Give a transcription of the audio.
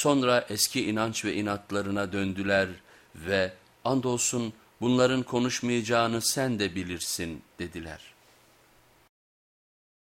Sonra eski inanç ve inatlarına döndüler ve andolsun bunların konuşmayacağını sen de bilirsin dediler.